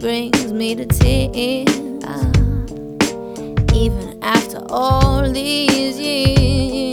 brings me to tears. Even after all these years.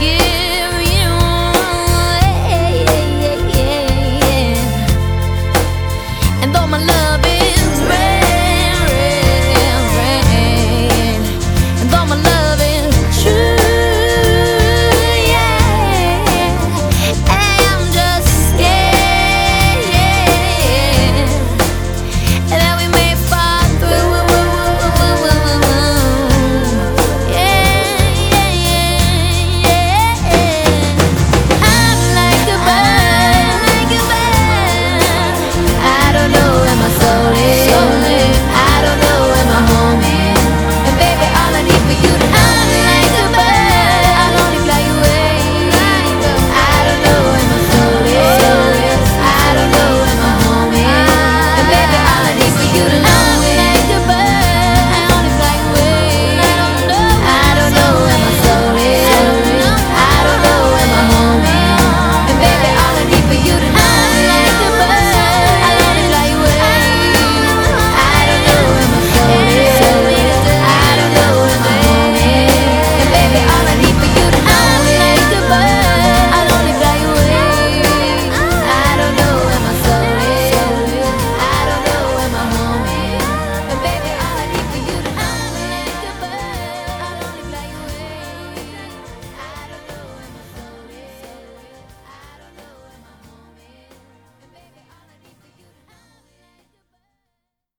give.